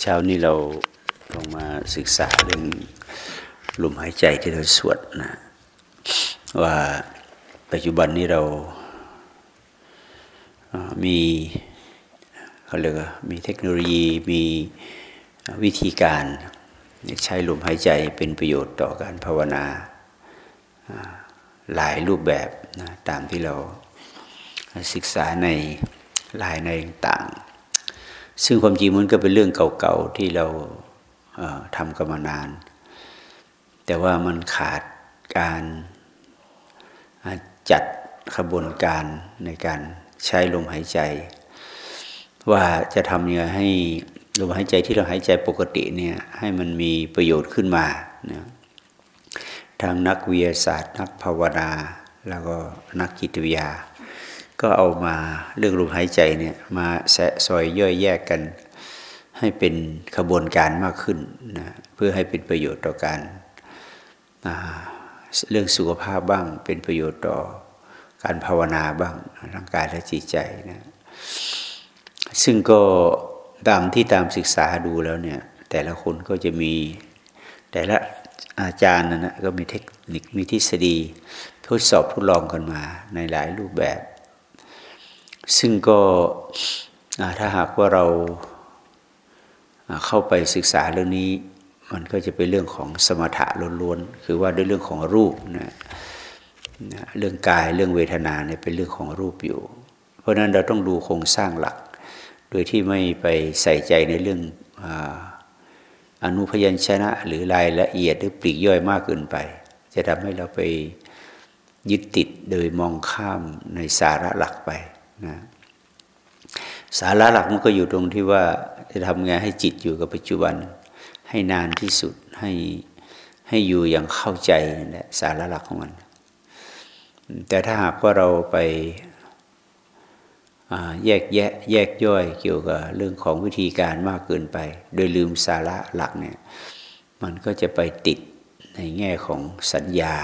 เช้านี้เราลงมาศึกษาเรื่องลมหายใจที่เราสวดนะว่าปัจจุบันนี้เรามีเขาเรียกว่ามีเทคโนโลยีมีวิธีการใช้ลมหายใจเป็นประโยชน์ต่อการภาวนาหลายรูปแบบนะตามที่เราศึกษาในลายในต่าง ซึ่งความจริงมันก็เป็นเรื่องเก่าๆที่เราทำกันมานาน แต่ว่ามันขาดการจัดขบวนการในการใช้ลมหายใจ ว่าจะทำยังไงให้ลมหายใจที่เราหายใจปกติเนี่ยให้มันมีประโยชน์ขึ้นมานะทางนักวิทยาศาสตร์ นักภาวนาแล้วก็นักจิตวิทยา ก็เอามาเรื่องลมหายใจเนี่ยมาแสะซอยย่อยแยกกัน ให้เป็นขบวนการมากขึ้นนะเพื่อให้เป็นประโยชน์ต่อการเรื่องสุขภาพบ้าง เป็นประโยชน์ต่อการภาวนาบ้างร่างกายและจิตใจนะซึ่งก็ตามที่ตามศึกษาดูแล้วเนี่ยแต่ละคนก็จะมีแต่ละอาจารย์นะนะก็มีเทคนิคมีทฤษฎีทดสอบทดลองกันมาในหลายรูปแบบ ซึ่งก็ถ้าหากว่าเราเข้าไปศึกษาเรื่องนี้ มันก็จะเป็นเรื่องของสมถะล้วนๆคือว่าด้วยเรื่องของรูปนะเรื่องกายเรื่องเวทนาเนี่ยเป็นเรื่องของรูปอยู่ เพราะนั้นเราต้องดูโครงสร้างหลัก โดยที่ไม่ไปใส่ใจในเรื่องอนุพยัญชนะ หรือรายละเอียดหรือปลีกย่อยมากเกินไป จะทำให้เราไปยึดติดโดยมองข้ามในสาระหลักไป นะสาระหลักมันก็อยู่ตรงที่ว่าจะทำไงให้จิตอยู่กับปัจจุบัน ให้นานที่สุดให้ให้อยู่อย่างเข้าใจนั่นแหละสาระหลักของมัน แต่ถ้าหากว่าเราไปแยกแยะแยกย่อยเกี่ยวกับเรื่องของวิธีการมากเกินไป โดยลืมสาระหลักเนี่ยมันก็จะไปติดในแง่ของสัญญา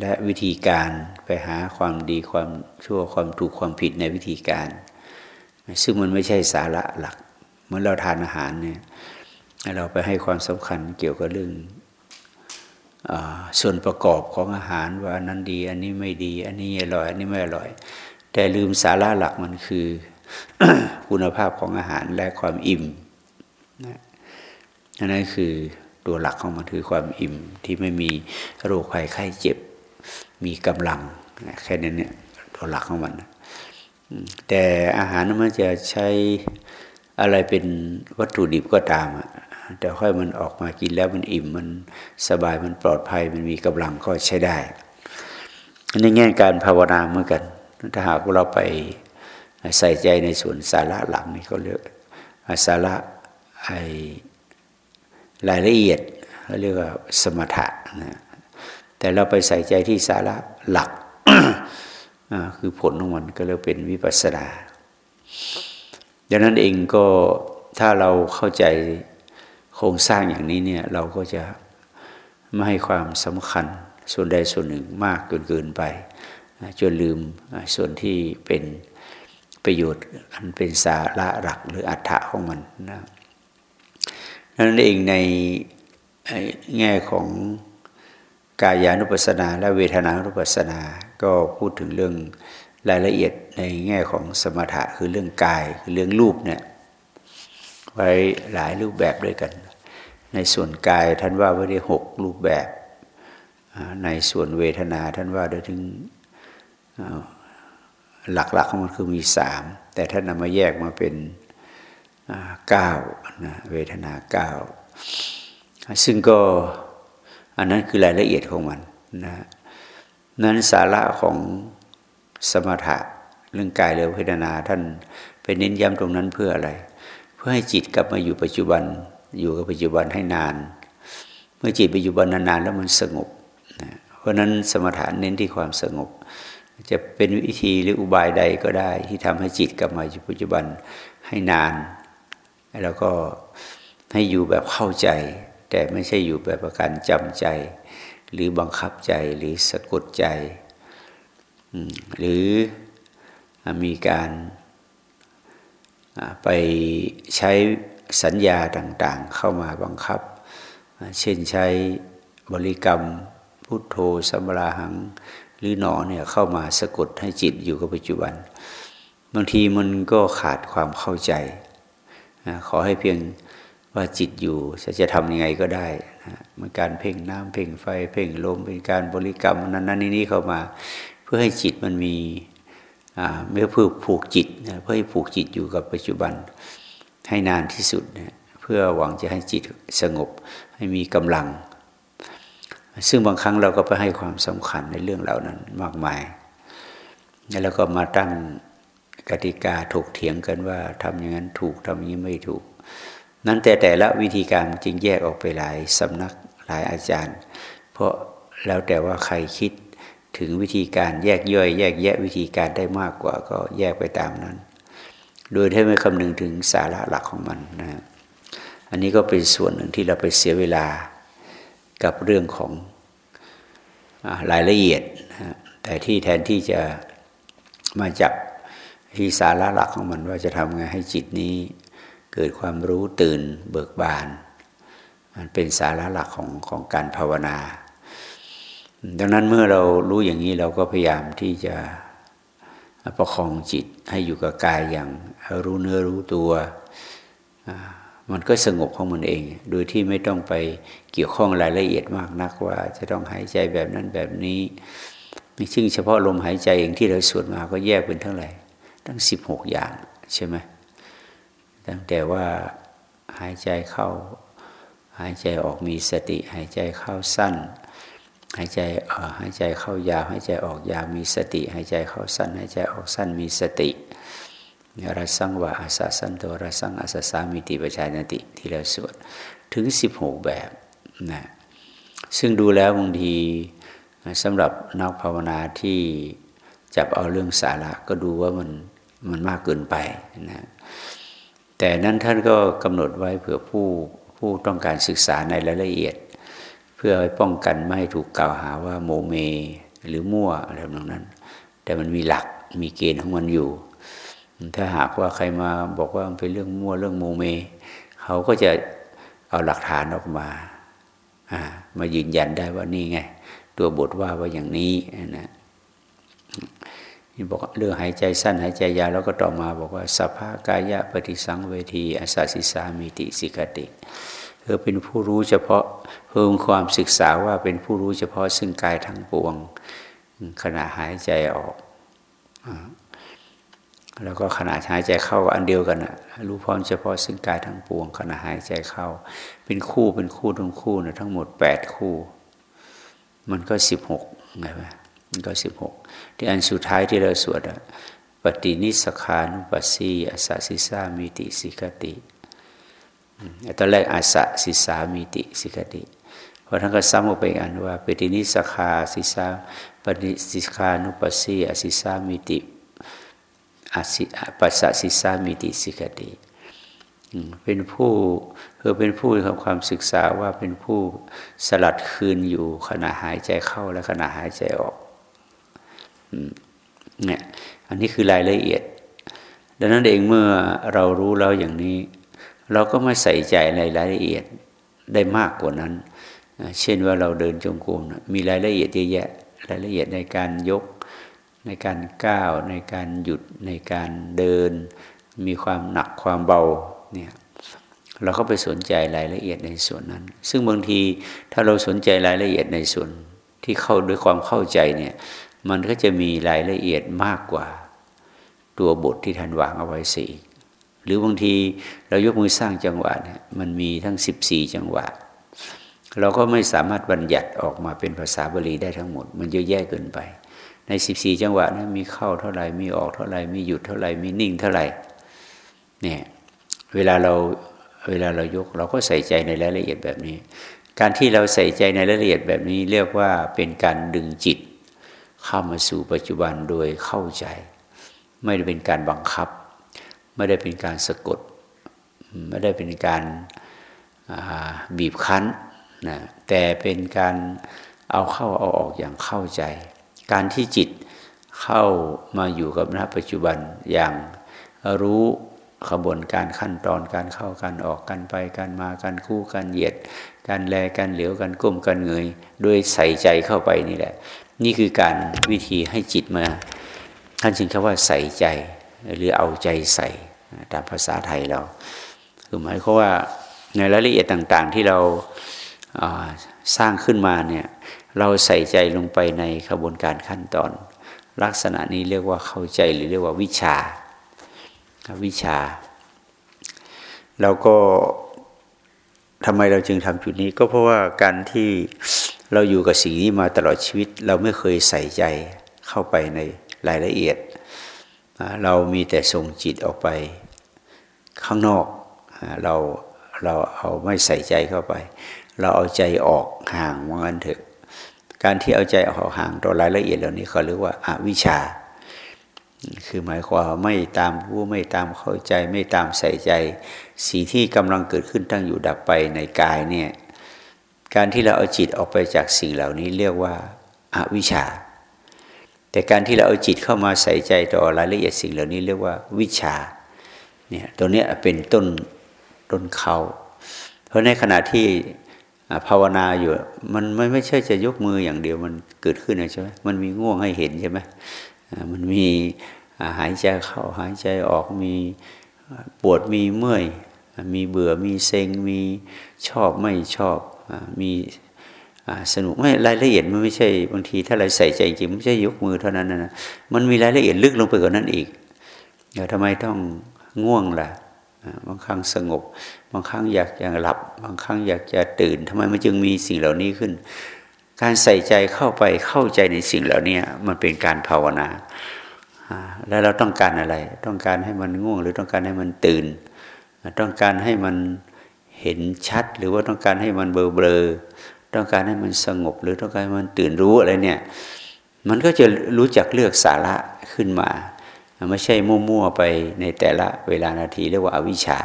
และวิธีการไปหาความดีความชั่วความถูกความผิดในวิธีการ ซึ่งมันไม่ใช่สาระหลักเมื่อเราทานอาหารเนี่ยเราไปให้ความสำคัญเกี่ยวกับเรื่องอส่วนประกอบของอาหารว่าอันนั้นดี อันนี้ไม่ดี อันนี้อร่อย อันนี้ไม่อร่อย แต่ลืมสาระหลักมันคือ คุณภาพของอาหารและความอิ่มนะนั่นคือ ตัวหลักของมันคือความอิ่มที่ไม่มีโรคภัยไข้เจ็บ มีกำลังแค่นั้นเนี่ยตัวหลักของมันแต่อาหารมันจะใช้อะไรเป็นวัตถุดิบก็ตามแต่ค่อยมันออกมากินแล้วมันอิ่มมันสบายมันปลอดภัยมันมีกำลังก็ใช้ได้ในแง่การภาวนาเหมือนกัน ถ้าหากเราไปใส่ใจในส่วนสาระหลังนี่เขาเรียกสาระไอ รายละเอียดเขาเรียกว่าสมถะนะแต่เราไปใส่ใจที่สาระหลักคือผลของมันก็เรียกเป็นวิปัสสนาดังนั้นเองก็ถ้าเราเข้าใจโครงสร้างอย่างนี้เนี่ยเราก็จะไม่ให้ความสำคัญส่วนใดส่วนหนึ่งมากเกินเกินไปจนลืมส่วนที่เป็นประโยชน์อันเป็นสาระหลักหรืออัฏฐะของมันนะ นั่นเองในแง่ของกายานุปัสสนาและเวทนานุปัสสนา ก็พูดถึงเรื่องรายละเอียดในแง่ของสมถะคือเรื่องกายคือเรื่องรูปเนี่ยไว้หลายรูปแบบด้วยกัน ในส่วนกายท่านว่าไว้ได้หกรูปแบบ ในส่วนเวทนาท่านว่าได้ถึงหลักๆของมันคือมีสามแต่ท่านนำมาแยกมาเป็น เก้านะเวทนาเก้าซึ่งก็อันนั้นคือรายละเอียดของมันนะนั้นสาระของสมถะเรื่องกายเรือเวทนาท่านไปเน้นย้ำตรงนั้นเพื่ออะไร เพื่อให้จิตกลับมาอยู่ปัจจุบัน อยู่กับปัจจุบันให้นาน เมื่อจิตปัจจุบันนานๆแล้วมันสงบนะเพราะนั้นสมถะเน้นที่ความสงบ จะเป็นวิธีหรืออุบายใดก็ได้ ที่ทำให้จิตกลับมาอยู่ปัจจุบันให้นาน แล้วก็ให้อยู่แบบเข้าใจ แต่ไม่ใช่อยู่แบบประการจำใจ หรือบังคับใจหรือสะกดใจ หรือมีการไปใช้สัญญาต่างๆ เข้ามาบังคับ เช่นใช้บริกรรมพุทโธสัมราหัง หรือหนอเนี่ยเข้ามาสะกดให้จิตอยู่กับปัจจุบัน บางทีมันก็ขาดความเข้าใจ ขอให้เพียงว่าจิตอยู่จะจะทำยังไงก็ได้มันการเพ่งน้ำเพ่งไฟ เพ่งลมเป็นการบริกรรมนั้นนั้นนี้เข้ามา เพื่อให้จิตมันมีเมื่อเพื่อผูกจิตเพื่อให้ผูกจิตอยู่กับปัจจุบันให้นานที่สุดนเพื่อหวังจะให้จิตสงบให้มีกำลัง ซึ่งบางครั้งเราก็ไปให้ความสำคัญในเรื่องเหล่านั้นมากมายแล้วก็มาตั้ง กติกาถกเถียงกันว่าทำอย่างนั้นถูกทำอย่างนี้ไม่ถูก นั้นแต่แต่ละวิธีการจึงแยกออกไปหลายสำนักหลายอาจารย์ เพราะแล้วแต่ว่าใครคิดถึงวิธีการแยกย่อย แยกแยะวิธีการได้มากกว่าก็แยกไปตามนั้น โดยที่ไม่คำนึงถึงสาระหลักของมันนะอันนี้ก็เป็นส่วนหนึ่งที่เราไปเสียเวลากับเรื่องของรายละเอียดนะแต่ที่แทนที่จะมาจับ ที่สาระหลักของมันว่าจะทำไงให้จิตนี้ เกิดความรู้ตื่นเบิกบาน มันเป็นสาระหลักของของการภาวนา ดังนั้นเมื่อเรารู้อย่างนี้เราก็พยายามที่จะประคองจิตให้อยู่กับกายอย่างรู้เนื้อรู้ตัว มันก็สงบของมันเอง โดยที่ไม่ต้องไปเกี่ยวข้องรายละเอียดมากนักว่าจะต้องหายใจแบบนั้นแบบนี้ ซึ่งเฉพาะลมหายใจเองที่เราสวดมาก็แยกเป็นเท่าไหร่ ตั้งสิบหกอย่างใช่ไหมตั้งแต่ว่าหายใจเข้า หายใจออกมีสติ หายใจเข้าสั้น หายใจออกหายใจเข้ายาว หายใจออกยาวมีสติ หายใจเข้าสั้น หายใจออกสั้นมีสติรัสังวะอาสาสันตัวรสังอาสาสามิติปชานติที่เราสวดถึงสิบหกแบบนะซึ่งดูแล้วบางทีสำหรับนักภาวนาที่จับเอาเรื่องสาระก็ดูว่ามัน มันมากเกินไปนะแต่นั้นท่านก็กำหนดไว้เผื่อผู้ผู้ต้องการศึกษาในรายละเอียด เพื่อป้องกันไม่ให้ถูกกล่าวหาว่าโมเม หรือมั่วอะไรแบบนั้น แต่มันมีหลักมีเกณฑ์ของมันอยู่ ถ้าหากว่าใครมาบอกว่ามันเป็นเรื่องมั่วเรื่องโมเม เขาก็จะเอาหลักฐานออกมาามายืนยันได้ว่านี่ไง ตัวบทว่าว่าอย่างนี้นะ นี่บอกเรื่องหายใจสั้นหายใจยาวแล้วก็ต่อมาบอกว่าสภากายะปฏิสังเวทีอาสาสิสามิติสิกติเออเป็นผู้รู้เฉพาะเพิ่มความศึกษาว่าเป็นผู้รู้เฉพาะซึ่งกายทั้งปวงขณะหายใจออก แล้วก็ขณะหายใจเข้าอันเดียวกันนะรู้พร้อมเฉพาะซึ่งกายทั้งปวง ขณะหายใจเข้า เป็นคู่เป็นคู่ทั้งคู่นะทั้งหมดแปดคู่ มันก็สิบหกไงวะมันก็สิบหก ที่อันสุดท้ายที่เราสวดปฏินิสขานุปัสสีอาสาสิสามิติสิกติตอนแรกอาสะสิสามิติสิกติพอท่านก็ซ้ำออกไปอันว่าปฏินิสคาสิสาปฏิสิคานุปัสสีอสิสามิติอาสิปัสสสิสามิติสิกติเป็นผู้คือเป็นผู้ทำความศึกษาว่าเป็นผู้สลัดคืนอยู่ขณะหายใจเข้าและขณะหายใจออก เนี่ยอันนี้คือรายละเอียด ดังนั้นเองเมื่อเรารู้แล้วอย่างนี้ เราก็ไม่ใส่ใจในรายละเอียดได้มากกว่านั้น เช่นว่าเราเดินจงกรมมีรายละเอียดเยอะแยะรายละเอียดในการยกในการก้าวในการหยุดในการเดิน มีความหนักความเบาเนี่ยเราก็ไปสนใจรายละเอียดในส่วนนั้น ซึ่งบางทีถ้าเราสนใจรายละเอียดในส่วนที่เข้าด้วยความเข้าใจเนี่ย มันก็จะมีรายละเอียดมากกว่าตัวบทที่ท่านวางเอาไว้สี่หรือบางทีเรายกมือสร้างจังหวะเนี่ยมันมีทั้งสิบสี่จังหวะ เราก็ไม่สามารถบัญญัติออกมาเป็นภาษาบาลีได้ทั้งหมด มันเยอะแยะเกินไป ในสิบสี่จังหวะนะมีเข้าเท่าไหร่มีออกเท่าไหร่มีหยุดเท่าไหร่มีนิ่งเท่าไหร่เนี่ยเวลาเราเวลาเรายกเราก็ใส่ใจในรายละเอียดแบบนี้ การที่เราใส่ใจในรายละเอียดแบบนี้เรียกว่าเป็นการดึงจิต เข้ามาสู่ปัจจุบันโดยเข้าใจ ไม่ได้เป็นการบังคับ ไม่ได้เป็นการสะกด ไม่ได้เป็นการบีบคั้นนะแต่เป็นการเอาเข้าเอาออกอย่างเข้าใจ การที่จิตเข้ามาอยู่กับณปัจจุบันอย่างรู้ขบวนการขั้นตอนการเข้าการออกกันไปการมาการคู่การเหยียด การแลการเหลียวการก้มการเงยด้วยใส่ใจเข้าไปนี่แหละ นี่คือการวิธีให้จิตมา ท่านจึงคำว่าใส่ใจ หรือเอาใจใส่ตามภาษาไทยเราคือหมายความว่าในรายละเอียดต่างๆที่เราสร้างขึ้นมาเนี่ยเราใส่ใจลงไปในขบวนการขั้นตอน ลักษณะนี้เรียกว่าเข้าใจหรือเรียกว่าวิชาวิชาเราก็ ทำไมเราจึงทำจุดนี้ ก็เพราะว่าการที่เราอยู่กับสิ่งนี้มาตลอดชีวิต เราไม่เคยใส่ใจเข้าไปในรายละเอียด เรามีแต่ส่งจิตออกไปข้างนอกเราเราเอาไม่ใส่ใจเข้าไป เราเอาใจออกห่างว่างั้นเถอะ การที่เอาใจออกห่างต่อรายละเอียดเหล่านี้เขาเรียกว่าอาวิชชา คือหมายความไม่ตามรู้ไม่ตามเข้าใจ ไม่ตามใส่ใจสิ่งที่กำลังเกิดขึ้นตั้งอยู่ดับไปในกายเนี่ยการที่เราเอาจิตออกไปจากสิ่งเหล่านี้เรียกว่าอาวิชชา แต่การที่เราเอาจิตเข้ามาใส่ใจต่อรายละเอียดสิ่งเหล่านี้เรียกว่าวิชาเนี่ยตัวนี้เป็นต้นต้นเขา เพราะในขณะที่ภาวนาอยู่มันไม่ไม่ใช่จะยกมืออย่างเดียวมันเกิดขึ้นใช่ไหมมันมีง่วงให้เห็นใช่ไหม มันมีหายใจเข้าหายใจออกมีปวดมีเมื่อย มีเบื่อมีเซ็ง มีชอบไม่ชอบมีสนุกไม่รายละเอียดมันไม่ใช่บางทีถ้าเราใส่ใจจริงไม่ใช่ยกมือเท่านั้นนะมันมีรายละเอียดลึกลงไปกว่านั้นอีกเดี๋ยวทำไมต้องง่วงล่ะบางครั้งสงบ บางครั้งอยากจะหลับ บางครั้งอยากจะตื่นทำไมมันจึงมีสิ่งเหล่านี้ขึ้น การใส่ใจเข้าไปเข้าใจในสิ่งเหล่านี้มันเป็นการภาวนา แล้วเราต้องการอะไร ต้องการให้มันง่วง หรือต้องการให้มันตื่น ต้องการให้มันเห็นชัด หรือว่าต้องการให้มันเบลอเบลอต้องการให้มันสงบ หรือต้องการให้มันตื่นรู้อะไรเนี่ย มันก็จะรู้จักเลือกสาระขึ้นมา ไม่ใช่มั่วๆไปในแต่ละเวลานาทีเรียกว่าอาวิชชา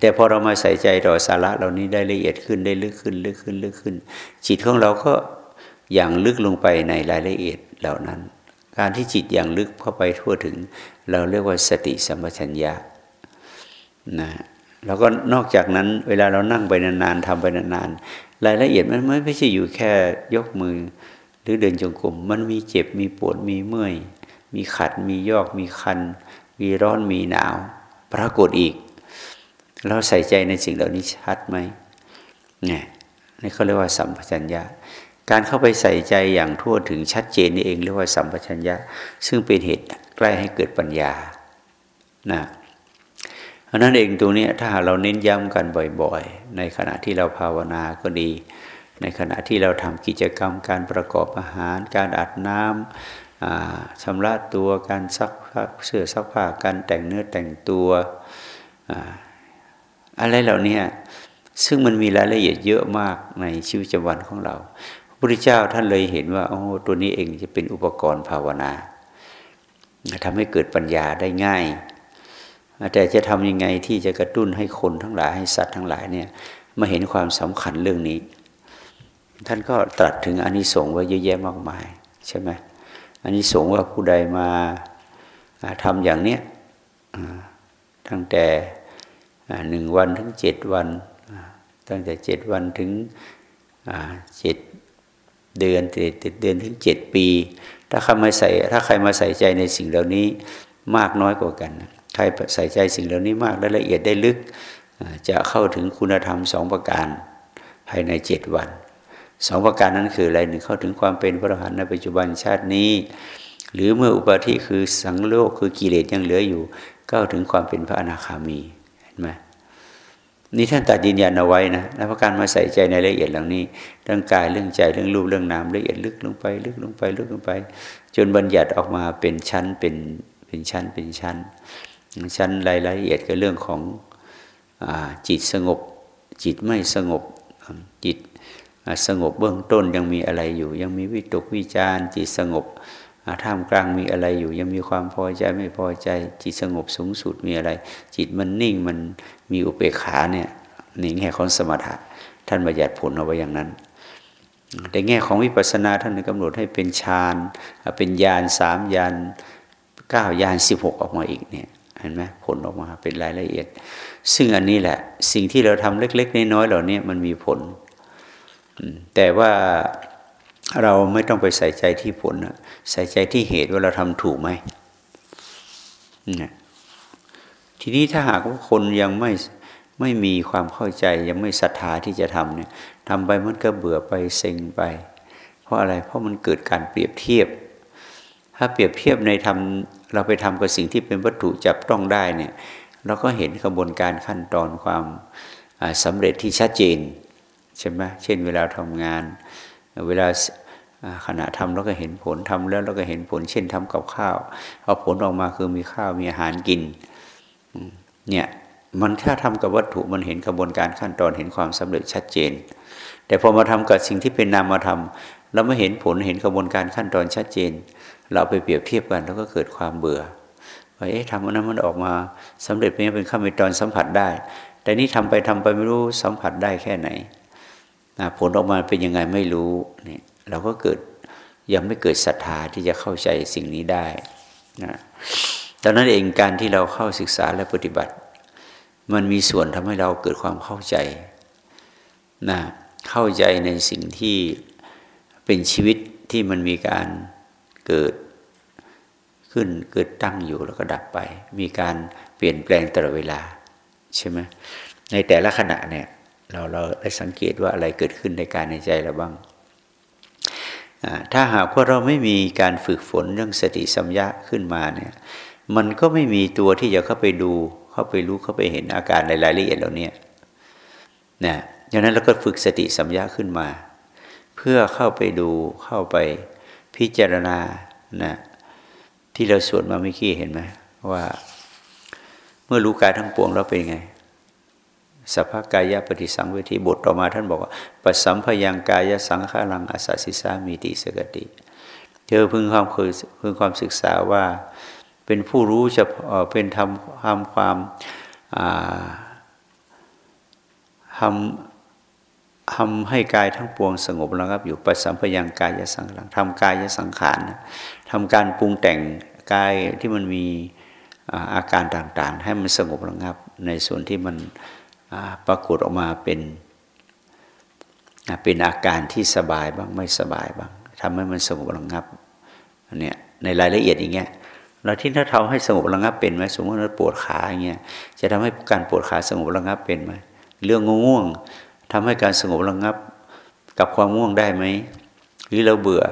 แต่พอเรามาใส่ใจต่อสาระเหล่านี้ได้ละเอียดขึ้นได้ลึกขึ้นลึกขึ้นลึกขึ้น จิตของเราก็อย่างลึกลงไปในรายละเอียดเหล่านั้น การที่จิตอย่างลึกเข้าไปทั่วถึง เราเรียกว่าสติสัมปชัญญะนะแล้วก็นอกจากนั้นเวลาเรานั่งไปนานๆทำไปนานๆรายละเอียดมันไม่ใช่อยู่แค่ยกมือ หรือเดินจงกรมมันมีเจ็บมีปวดมีเมื่อย มีขัดมียอกมีคัน มีร้อนมีหนาว ปรากฏอีก เราใส่ใจในสิ่งเหล่านี้ชัดไหมเนี่ยนี่เขาเรียกว่าสัมปชัญญะ การเข้าไปใส่ใจอย่างทั่วถึงชัดเจนนี่เองเรียกว่าสัมปชัญญะ ซึ่งเป็นเหตุใกล้ให้เกิดปัญญานะเพราะนั้นเองตรงนี้ถ้าเราเน้นย้ำกันบ่อยๆ ในขณะที่เราภาวนาก็ดี ในขณะที่เราทำกิจกรรมการประกอบอาหาร การอาบน้ำชำระตัวการซักเสื้อซักผ้าการแต่งเนื้อแต่งตัว อะไรเหล่านี้ซึ่งมันมีรายละเอียดเยอะมากในชีวิตประจำวันของเราพระพุทธเจ้าท่านเลยเห็นว่าโอ้ตัวนี้เองจะเป็นอุปกรณ์ภาวนาทำให้เกิดปัญญาได้ง่าย แต่จะทำยังไงที่จะกระตุ้นให้คนทั้งหลายให้สัตว์ทั้งหลายเนี่ยมาเห็นความสำคัญเรื่องนี้ ท่านก็ตรัสถึงอนิสงส์ว่าเยอะแยะมากมายใช่ไหมอนิสงส์ว่าผู้ใดมาทำอย่างเนี้ยตั้งแต่ หนึ่งวันถึงเจ็ดวัน ตั้งแต่เจ็ดวันถึงเจ็ดเดือนเจ็ดเดือนถึงเจ็ดปี ถ้าใครมาใส่ถ้าใครมาใส่ใจในสิ่งเหล่านี้มากน้อยกว่ากัน ใครใส่ใจสิ่งเหล่านี้มากและละเอียดได้ลึก จะเข้าถึงคุณธรรมสองประการภายในเจ็ดวันสองประการนั้นคืออะไรหนึ่งเข้าถึงความเป็นพระอรหันต์ในปัจจุบันชาตินี้ หรือเมื่ออุปาทิคือสังโลกคือกิเลสยังเหลืออยู่เข้าถึงความเป็นพระอนาคามี ไหมนี่ท่านตัดยืนยันเอาไว้นะแล้วการมาใส่ใจในรายละเอียดเหล่านี้เรื่องกายเรื่องใจเรื่องรูปเรื่องนามละเอียดลึกลงไป ลึกลงไปลึกลงไป จนบัญญัติออกมาเป็นชั้นเป็นเป็นชั้นเป็นชั้น ชั้นรายละเอียดก็เรื่องของอจิตสงบ จิตไม่สงบจิตสงบเบื้องต้นยังมีอะไรอยู่ ยังมีวิตกวิจารจิตสงบ ท่ามกลางมีอะไรอยู่ ยังมีความพอใจไม่พอใจ จิตสงบสูงสุดมีอะไร จิตมันนิ่งมันมีอุเบกขาเนี่ยในแง่ของสมถะท่านบัญญัติผลเอาไว้อย่างนั้นแต่แง่ของวิปัสสนาท่านกำหนดให้เป็นฌานเป็นญาณสามญาณเก้าญาณสิบหกออกมาอีกเนี่ยเห็นไหมผลออกมาเป็นรายละเอียด ซึ่งอันนี้แหละ สิ่งที่เราทำเล็ก ๆ น้อยๆเหล่านี้มันมีผลแต่ว่า เราไม่ต้องไปใส่ใจที่ผลใส่ใจที่เหตุว่าเราทำถูกไหมทีนี้ถ้าหากว่าคนยังไม่ไม่มีความเข้าใจยังไม่ศรัทธาที่จะทำเนี่ยทำไปมันก็เบื่อไปเซ็งไป เพราะอะไรเพราะมันเกิดการเปรียบเทียบ ถ้าเปรียบเทียบในทำเราไปทำกับสิ่งที่เป็นวัตถุจับต้องได้เนี่ยเราก็เห็นกระบวนการขั้นตอนความสำเร็จที่ชัดเจนใช่ไหมเช่นเวลาทำงาน เวลาขณะทำแล้วก็เห็นผลทำแล้วเราก็เห็นผล เช่นทำกับข้าวเอาผลออกมาคือมีข้าวมีอาหารกินเนี่ยมันแค่ทำกับวัตถุมันเห็นกระบวนการขั้นตอนเห็นความสำเร็จชัดเจน แต่พอมาทำกับสิ่งที่เป็นนามธรรมเราไม่เห็นผลเห็นกระบวนการขั้นตอนชัดเจน เราไปเปรียบเทียบกันแล้วก็เกิดความเบื่อว่าเอ๊ะทำอันนั้นมันออกมาสำเร็จเป็นเป็นขั้นตอนสัมผัสได้ แต่นี่ทำไปทำไปไม่รู้สัมผัสได้แค่ไหน นะผลออกมาเป็นยังไงไม่รู้เนี่ยเราก็เกิดยังไม่เกิดศรัทธาที่จะเข้าใจสิ่งนี้ได้นะดังนั้นเองการที่เราเข้าศึกษาและปฏิบัติ มันมีส่วนทำให้เราเกิดความเข้าใจนะเข้าใจในสิ่งที่เป็นชีวิตที่มันมีการเกิดขึ้นเกิดตั้งอยู่แล้วก็ดับไป มีการเปลี่ยนแปลงตลอดเวลาใช่ไหมในแต่ละขณะเนี่ย เราเราได้สังเกตว่าอะไรเกิดขึ้นในการในใจเราบ้าง ถ้าหากว่าเราไม่มีการฝึกฝนเรื่องสติสัมยาขึ้นมาเนี่ย มันก็ไม่มีตัวที่จะเข้าไปดู เข้าไปรู้เข้าไปเห็นอาการในรายละเอียดเหล่านี้นะดังนั้นเราก็ฝึกสติสัมยาขึ้นมา เพื่อเข้าไปดูเข้าไปพิจารณานะที่เราสวดมาเมื่อกี้เห็นไหมว่า เมื่อรู้กายทั้งปวงแล้วเป็นไง สภากายปฏิสังเวทีบทต่อมาท่านบอกว่าปัสสัมพยังกายสังขารังอาศัสิสามีติสกติ เธอพึงความเคยพึงความศึกษาว่าเป็นผู้รู้จะเป็นทำทำความทำทำให้กายทั้งปวงสงบระงับ อยู่ปัสสัมพยังกายสังขารทำกายสังขารทำการปรุงแต่งกายที่มันมีอาการต่างๆ ให้มันสงบระงับ ในส่วนที่มัน ปรากฏออกมาเป็นเป็นอาการที่สบายบ้างไม่สบายบ้างทำให้มันสงบระงับเนี่ยในรายละเอียดอย่างเงี้ยเราที่ถ้าทำให้สงบระงับเป็นไหมสมมติเราปวดขาอย่างเงี้ยจะทำให้การปวดขาสงบระงับเป็นไหมเรื่องง่วงทำให้การสงบระงับกับความง่วงได้ไหมหรือเราเบื่อ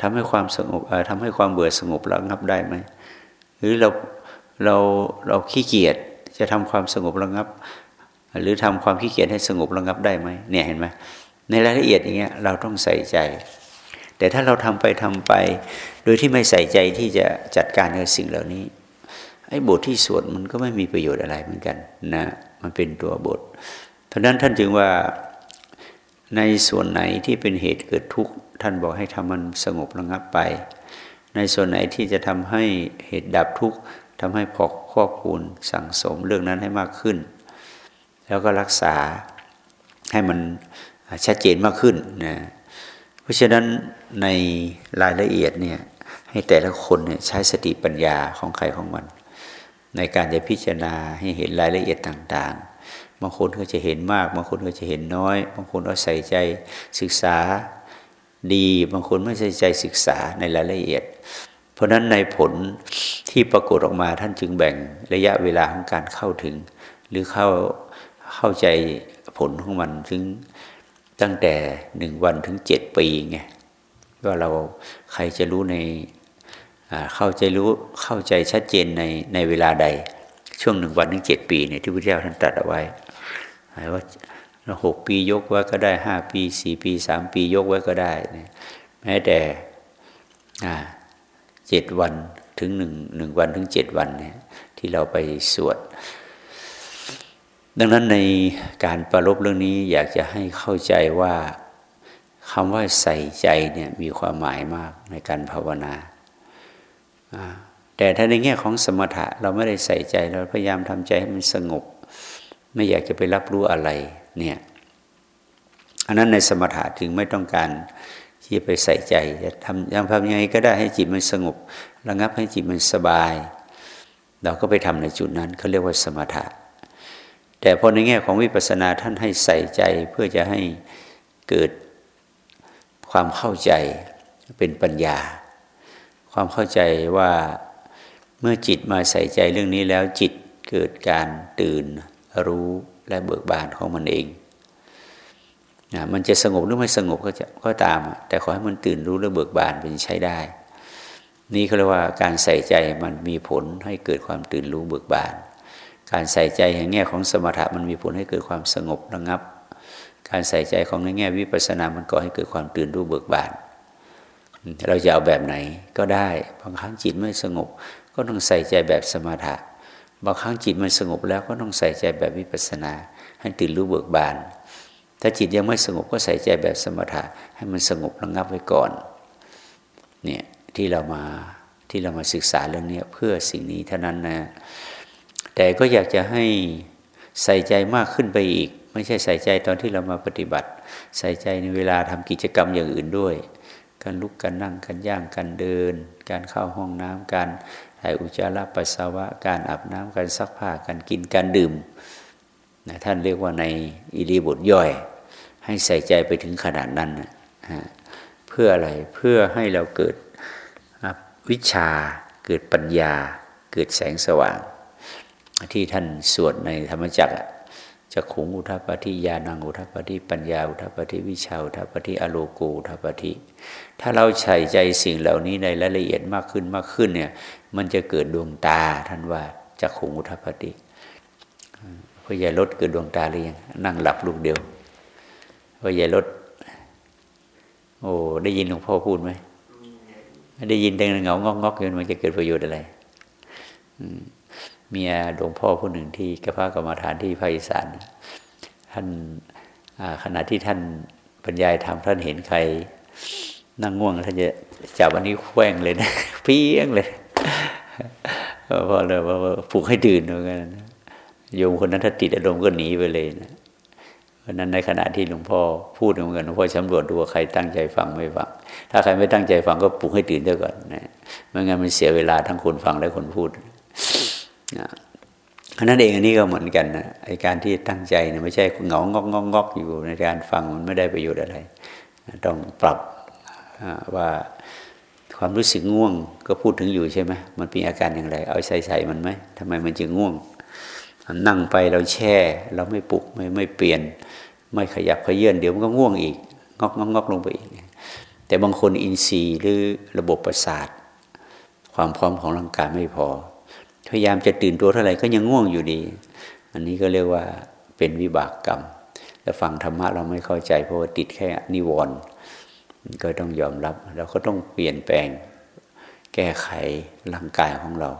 ทำให้ความสงบทำให้ความเบื่อสงบระงับได้ไหมหรือเราเราเราขี้เกียจจะทำความสงบระงับ หรือทำความขี้เกียจให้สงบระงับได้ไหมเนี่ยเห็นไหมในรายละเอียดอย่างเงี้ยเราต้องใส่ใจ แต่ถ้าเราทำไปทำไป โดยที่ไม่ใส่ใจที่จะจัดการกับสิ่งเหล่านี้ไอ้บทที่สวดมันก็ไม่มีประโยชน์อะไรเหมือนกันนะมันเป็นตัวบท เพราะนั้นท่านจึงว่าในส่วนไหนที่เป็นเหตุเกิดทุกข์ท่านบอกให้ทำมันสงบระงับไป ในส่วนไหนที่จะทำให้เหตุดับทุกข์ทำให้พอกข้อคูณสั่งสมเรื่องนั้นให้มากขึ้น แล้วก็รักษาให้มันชัดเจนมากขึ้นนะเพราะฉะนั้นในรายละเอียดเนี่ยให้แต่ละคนเนี่ยใช้สติปัญญาของใครของมัน ในการจะพิจารณาให้เห็นรายละเอียดต่างๆบางคนก็จะเห็นมากบางคนก็จะเห็นน้อยบางคนก็ใส่ใจศึกษาดีบางคนไม่ใส่ใจศึกษาในรายละเอียด เพราะฉะนั้นในผลที่ปรากฏออกมาท่านจึงแบ่งระยะเวลาของการเข้าถึง หรือเข้า เข้าใจผลของมันถึงตั้งแต่หนึ่งวันถึงเจ็ดปีไงว่าเราใครจะรู้ในเข้าใจรู้เข้าใจชัดเจนในในเวลาใด ช่วงหนึ่งวันถึงเจ็ดปีเนี่ยที่พระเจ้าท่านตรัสเอาไว้ว่าหกปียกไว้ก็ได้ห้าปีสี่ปีสามปียกไว้ก็ได้แม้แต่เจ็ดวันถึงหนึ่งหนึ่งวันถึงเจ็ดวันเนี่ยที่เราไปสวด ดังนั้นในการประลบเรื่องนี้อยากจะให้เข้าใจว่าคำว่าใส่ใจเนี่ยมีความหมายมากในการภาวนา แต่ถ้าในแง่ของสมถะเราไม่ได้ใส่ใจเราพยายามทำใจให้มันสงบ ไม่อยากจะไปรับรู้อะไรเนี่ยอันนั้นในสมถะถึงไม่ต้องการที่จะไปใส่ใจจะทำยังทำยังไงก็ได้ให้จิตมันสงบ ระงับให้จิตมันสบาย เราก็ไปทำในจุดนั้นเขาเรียกว่าสมถะ แต่พอในแง่ของวิปัสสนาท่านให้ใส่ใจเพื่อจะให้เกิดความเข้าใจเป็นปัญญา ความเข้าใจว่าเมื่อจิตมาใส่ใจเรื่องนี้แล้วจิตเกิดการตื่นรู้และเบิกบานของมันเองนะมันจะสงบหรือไม่สงบก็จะก็ตาม แต่ขอให้มันตื่นรู้และเบิกบานเป็นใช้ได้ นี่เขาเรียกว่าการใส่ใจมันมีผลให้เกิดความตื่นรู้เบิกบาน การใส่ใจอย่งแง่ของสมถะมันมีผลให้เกิดความสงบระงับ การใส่ใจของในแง่วิปัสสนา มันก่อให้เกิดความตื่นรู้เบิกบาน เราจะเอาแบบไหนก็ได้ บางครั้งจิตไม่สงบ ก็ต้องใส่ใจแบบสมถะ บางครั้งจิตมันสงบแล้วก็ต้องใส่ใจแบบวิปัสสนา ให้ตื่นรู้เบิกบาน ถ้าจิตยังไม่สงบก็ใส่ใจแบบสมถะ ให้มันสงบระงับไว้ก่อน เนี่ยที่เรามาที่เรามาศึกษาเรื่องนี้เพื่อสิ่งนี้เท่านั้นนะ แต่ก็อยากจะให้ใส่ใจมากขึ้นไปอีก ไม่ใช่ใส่ใจตอนที่เรามาปฏิบัติ ใส่ใจในเวลาทำกิจกรรมอย่างอื่นด้วย การลุกการนั่งการย่างการเดิน การเข้าห้องน้ำการถ่ายอุจจาระปัสสาวะการอาบน้ำการซักผ้าการกินการดื่มนะท่านเรียกว่าในอิริบทย่อย ให้ใส่ใจไปถึงขนาดนั้นนะเพื่ออะไรเพื่อให้เราเกิดวิชาเกิดปัญญา เกิดแสงสว่าง ที่ท่านสวดในธรรมจักรจะขุงอุทัปฏิยานังอุทัปฏิปัญญาอุทัปฏิวิชาอุทัปฏิอโลโกอุทัปฏิถ้าเราใส่ใจสิ่งเหล่านี้ในรายละเอียดมากขึ้นมากขึ้นเนี่ย มันจะเกิดดวงตาท่านว่าจะขุงอุทัปฏิพอใหญ่ลดเกิดดวงตาหรือยังนั่งหลับลูกเดียวพ่อใหญ่รถโอ้ได้ยินหลวงพ่อพูดไหมได้ยินแต่เงางอกงอกอยู่มันจะเกิดประโยชน์อะไร เมียหลวงพ่อผู้หนึ่งที่กระพากรรมฐานที่ภาคอีสานท่านขณะที่ท่านบรรยายธรรมท่านเห็นใคร นั่งง่วงท่านจะจับอันนี้แขว้งเลยนะเพี้ยงเลยพอเลยว่าปลุกให้ตื่นเหมือนกันโยมคนนั้นถ้าติดอารมณ์ก็หนีไปเลยนะเพราะนั้นในขณะที่หลวงพ่อพูดเหมือนกันหลวงพ่อสำรวจดูว่าใครตั้งใจฟังไม่ฟัง ถ้าใครไม่ตั้งใจฟังก็ปลุกให้ตื่นเสียก่อนนะไม่งั้นมันเสียเวลาทั้งคนฟังและคนพูด นะอันนั้นเองอันนี้ก็เหมือนกันนะไอการที่ตั้งใจเนี่ยไม่ใช่เหงางอกงอกงอกอยู่ในการฟังมันไม่ได้ประโยชน์อะไร ต้องปรับว่าความรู้สึกง่วงก็พูดถึงอยู่ใช่ไหมมันเป็นอาการอย่างไร เอาใส่ใส่มันไหมทำไมมันจึงง่วง นั่งไปเราแช่ เราไม่ปลุกไม่ไม่เปลี่ยน ไม่ขยับขยื่นเดี๋ยวมันก็ง่วงอีกงอกงอกงอกลงไปอีก แต่บางคนอินทรีย์หรือระบบประสาท ความพร้อมของร่างกายไม่พอ พยายามจะตื่นตัวเท่าไหร่ก็ยังง่วงอยู่ดี อันนี้ก็เรียกว่าเป็นวิบากกรรมแต่ฟังธรรมะเราไม่เข้าใจเพราะว่าติดแค่นิวรณ์ก็ต้องยอมรับเราก็ต้องเปลี่ยนแปลงแก้ไขร่างกายของเรา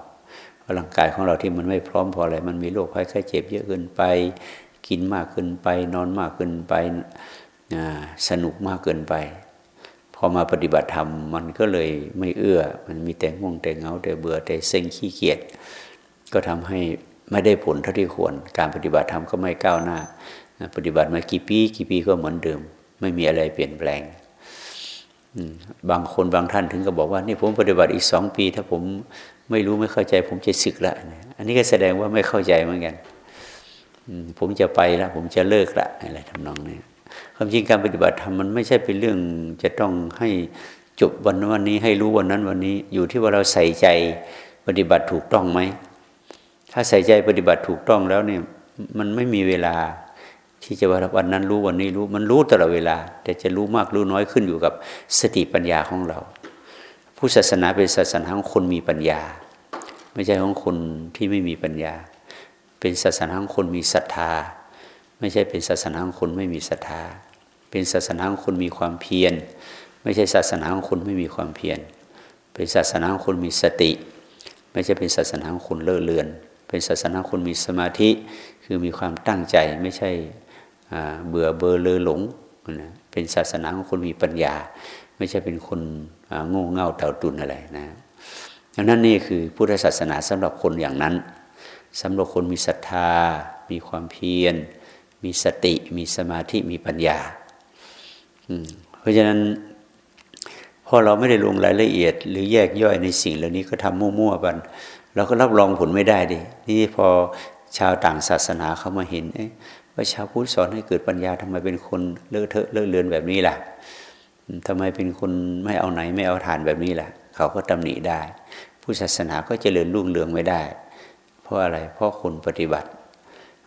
ร่างกายของเราที่มันไม่พร้อมพออะไร มันมีโรคภัยไข้เจ็บเยอะเกินไป กินมากเกินไป นอนมากเกินไปสนุกมากเกินไป อมาปฏิบัติธรรมมันก็เลยไม่เอื้อ มันมีแต่ง่วงแต่เงาแต่เบื่อแต่เซ็งขี้เกียจก็ทำให้ไม่ได้ผลเท่าที่ควร การปฏิบัติธรรมก็ไม่ก้าวหน้า ปฏิบัติมากี่ปีกี่ปีก็เหมือนเดิม ไม่มีอะไรเปลี่ยนแปลงบางคนบางท่านถึงก็บอกว่านี่ผมปฏิบัติอีกสองปี ถ้าผมไม่รู้ไม่เข้าใจ ผมจะศึกละอันนี้ก็แสดงว่าไม่เข้าใจเหมือนกันผมจะไปละผมจะเลิกละอะไรทำนองนี้ ความจริงการปฏิบัติธรรมมันไม่ใช่เป็นเรื่องจะต้องให้จบวันวันนี้ให้รู้วันนั้นวันนี้อยู่ที่ว่าเราใส่ใจปฏิบัติถูกต้องไหมถ้าใส่ใจปฏิบัติถูกต้องแล้วเนี่ยมันไม่มีเวลาที่จะว่าวันนั้นรู้วันนี้รู้มันรู้ตลอดเวลา แต่จะรู้มากรู้น้อยขึ้นอยู่กับสติปัญญาของเรา ผู้ศาสนาเป็นศาสนาของคนมีปัญญา ไม่ใช่ของคนที่ไม่มีปัญญา เป็นศาสนาของคนมีศรัทธา ไม่ใช่เป็นศาสนาของคนไม่มีศรัทธา เป็นศาสนาของคนมีความเพียร ไม่ใช่ศาสนาของคนไม่มีความเพียร เป็นศาสนาของคนมีสติ ไม่ใช่เป็นศาสนาของคนเลื่อเลือน เป็นศาสนาคนมีสมาธิคือมีความตั้งใจไม่ใช่เบื่อเบอเลอหลงเป็นศาสนาของคนมีปัญญา ไม่ใช่เป็นคนโง่เง่าเต่าตุนอะไรนะดังนั้นนี่คือพุทธศาสนาสำหรับคนอย่างนั้นสำหรับคนมีศรัทธา มีความเพียร มีสติ มีสมาธิ มีปัญญา เพราะฉะนั้นพอเราไม่ได้ลงรายละเอียด หรือแยกย่อยในสิ่งเหล่านี้ก็ทำมั่วๆกันเราก็รับรองผลไม่ได้ดินี่พอชาวต่างศาสนาเขามาเห็นว่าชาวพุทธสอนให้เกิดปัญญาทำไมเป็นคนเลอะเทอะเลอะเลือนแบบนี้ล่ะทำไมเป็นคนไม่เอาไหนไม่เอาทานแบบนี้ล่ะ เขาก็ตำหนิได้ ผู้ศาสนาก็เจริญรุ่งเรืองไม่ได้ เพราะอะไรเพราะคนปฏิบัติ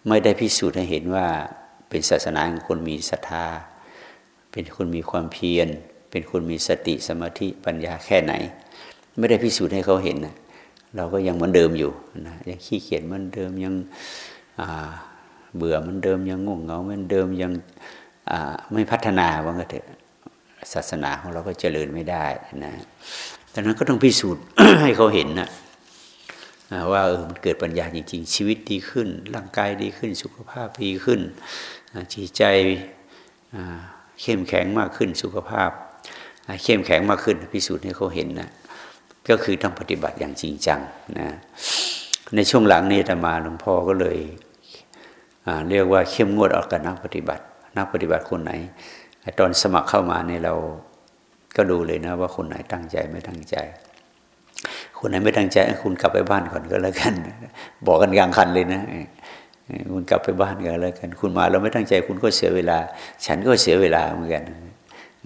ไม่ได้พิสูจน์ให้เห็นว่าเป็นศาสนาของคนมีศรัทธา เป็นคนมีความเพียร เป็นคนมีสติสมาธิปัญญาแค่ไหน ไม่ได้พิสูจน์ให้เขาเห็นนะเราก็ยังเหมือนเดิมอยู่นะยังขี้เกียจเหมือนเดิมยังเบื่อเหมือนเดิมยังง่วงเหงาเหมือนเดิมยังไม่พัฒนาว่างั้นเถอะศาสนาของเราก็เจริญไม่ได้นะดังนั้นก็ต้องพิสูจน์ให้เขาเห็นนะว่าเออมันเกิดปัญญาจริง ๆ ชีวิตดีขึ้น ร่างกายดีขึ้น สุขภาพดีขึ้นจิตใจ เข้มแข็งมากขึ้นสุขภาพ เข้มแข็งมากขึ้นพิสูจน์ให้เขาเห็นนะก็คือต้องปฏิบัติอย่างจริงจังนะในช่วงหลังนี้ธรรมาหลวงพ่อก็เลยเรียกว่าเข้มงวดออกกับนักปฏิบัติ นักปฏิบัติคนไหน ตอนสมัครเข้ามาเนี่ยเราก็ดูเลยนะว่าคนไหนตั้งใจไม่ตั้งใจ คนไหนไม่ตั้งใจคุณกลับไปบ้านก่อนก็แล้วกัน บอกกันกลางคันเลยนะ คุณกลับไปบ้านกันแล้วกัน คุณมาเราไม่ตั้งใจคุณก็เสียเวลา ฉันก็เสียเวลาเหมือนกัน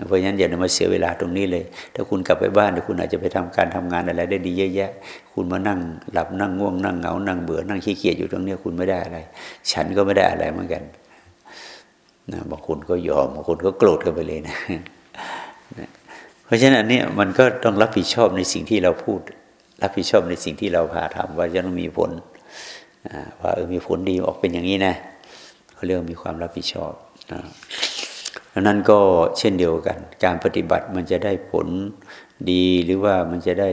เพราะฉะนั้นอย่ามาเสียเวลาตรงนี้เลย ถ้าคุณกลับไปบ้านคุณอาจจะไปทำการทำงานอะไร ได้ดีเยอะแยะ คุณมานั่งหลับนั่งง่วงนั่งเหงา นั่งเบื่อนั่งขี้เกียจอยู่ตรงนี้คุณไม่ได้อะไร ฉันก็ไม่ได้อะไรเหมือนกันนะบางคนก็ยอมบางคนก็โกรธกันไปเลยนะ เพราะฉะนั้นเนี่ยมันก็ต้องรับผิดชอบในสิ่งที่เราพูด รับผิดชอบในสิ่งที่เราพาทำว่าจะต้องมีผล ว่าเออมีผลดีออกเป็นอย่างนี้นะเขาเรียกมีความรับผิดชอบนะดังนั้นก็เช่นเดียวกัน การปฏิบัติมันจะได้ผลดีหรือว่ามันจะได้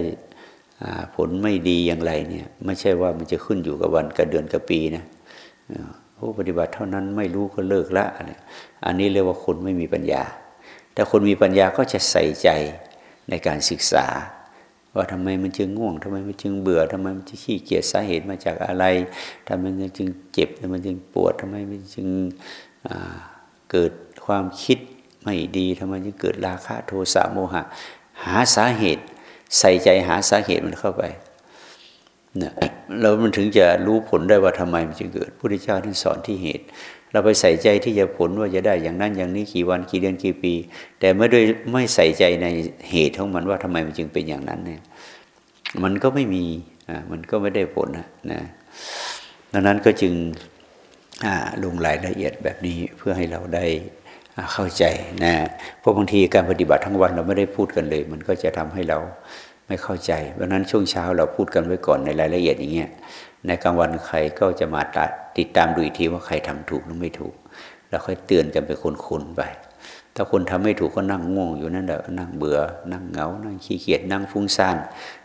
ผลไม่ดีอย่างไรเนี่ยไม่ใช่ว่ามันจะขึ้นอยู่กับวันกับเดือนกับปีนะผู้ปฏิบัติเท่านั้นไม่รู้ก็เลิกละอันนี้เรียกว่าคนไม่มีปัญญา แต่คนมีปัญญาก็จะใส่ใจในการศึกษา ว่าทำไมมันจึงง่วงทำไมมันจึงเบื่อทำไมมันจึงขี้เกียจสาเหตุมาจากอะไรทำไมมันจึงเจ็บทำไมมันจึงปวดทำไมมันจึงเกิดความคิดไม่ดีทำไมจึงเกิดราคะโทสะโมหะ หาสาเหตุ ใส่ใจหาสาเหตุมันเข้าไปเนี่ยเรามันถึงจะรู้ผลได้ว่าทำไมมันจึงเกิดพระพุทธเจ้าท่านสอนที่เหตุ เราไปใส่ใจที่จะผลว่าจะได้อย่างนั้นอย่างนี้กี่วันกี่เดือนกี่ปี แต่ไม่ด้วยไม่ใส่ใจในเหตุของมันว่าทำไมมันจึงเป็นอย่างนั้นเนี่ยมันก็ไม่มีอ่ามันก็ไม่ได้ผลนะนะดังนั้นก็จึงลงรายละเอียดแบบนี้เพื่อให้เราได้เข้าใจนะเพราะบางทีการปฏิบัติทั้งวันเราไม่ได้พูดกันเลย มันก็จะทำให้เราไม่เข้าใจเพราะนั้นช่วงเช้าเราพูดกันไว้ก่อนในรายละเอียดอย่างเงี้ยในกลางวันใครก็จะมาติด ติดตามดูอีกทีว่าใครทำถูกหรือไม่ถูกเราค่อยเตือนกันไปคนๆไป ถ้าคนทำไม่ถูกก็นั่งง่วงอยู่นั่นแหละนั่งเบื่อ นั่งเหงา นั่งขี้เกียจนั่งฟุ้งซ่าน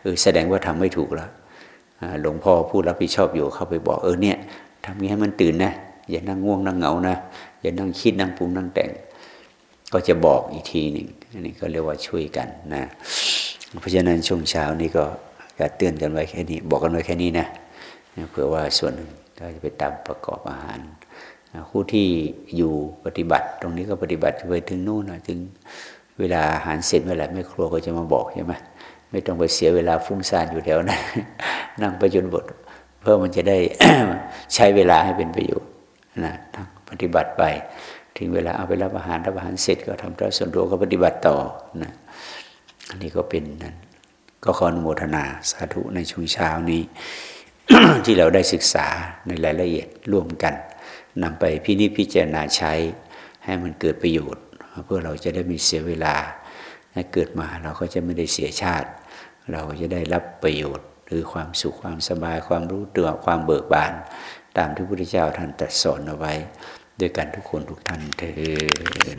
เออแสดงว่าทำไม่ถูกแล้วหลวงพ่อผู้รับผิดชอบอยู่เข้าไปบอกเออเนี่ยทำงี้ให้มันตื่นนะอย่านั่งง่วงนั่งเหงานะอย่านั่งคิดนั่งปรุงนั่งแต่ง ก็จะบอกอีกทีหนึ่งอันนี้ก็เรียกว่าช่วยกันนะเพราะฉะนั้นช่วงเช้านี้ก็จะเตือนกันไว้แค่นี้ บอกกันไว้แค่นี้นะเผื่อว่าส่วนหนึ่ง ก็จะไปตามประกอบอาหารคู่ที่อยู่ปฏิบัติ ตรงนี้ก็ปฏิบัติไปถึงนู่นนะถึงเวลาอาหารเสร็จเมื่อไหร่ไม่ครัวก็จะมาบอกใช่ไหมไม่ต้องไปเสียเวลาฟุ้งซ่านอยู่แถวนะนั่งไปจนบท เพื่อมันจะได้ใช้เวลาให้เป็นประโยชน์นะทั้งปฏิบัติไปถึงเวลาเอาไปรับอาหารรับอาหารเสร็จก็ทำตัวส่วนตัวก็ปฏิบัติต่อนะอันนี้ก็เป็นนั้นก็ขออนุโมทนาสาธุในช่วงเช้านี้ ที่เราได้ศึกษาในรายละเอียดร่วมกันนำไปพินิจพิจารณาใช้ให้มันเกิดประโยชน์ เพื่อเราจะได้มีเสียเวลาให้เกิดมาเราก็จะไม่ได้เสียชาติ เราจะได้รับประโยชน์ หรือความสุขความสบายความรู้ตัวความเบิกบาน ตามที่พระพุทธเจ้าท่านตรัสสอนเอาไว้ ด้วยกันทุกคนทุกท่านเถิด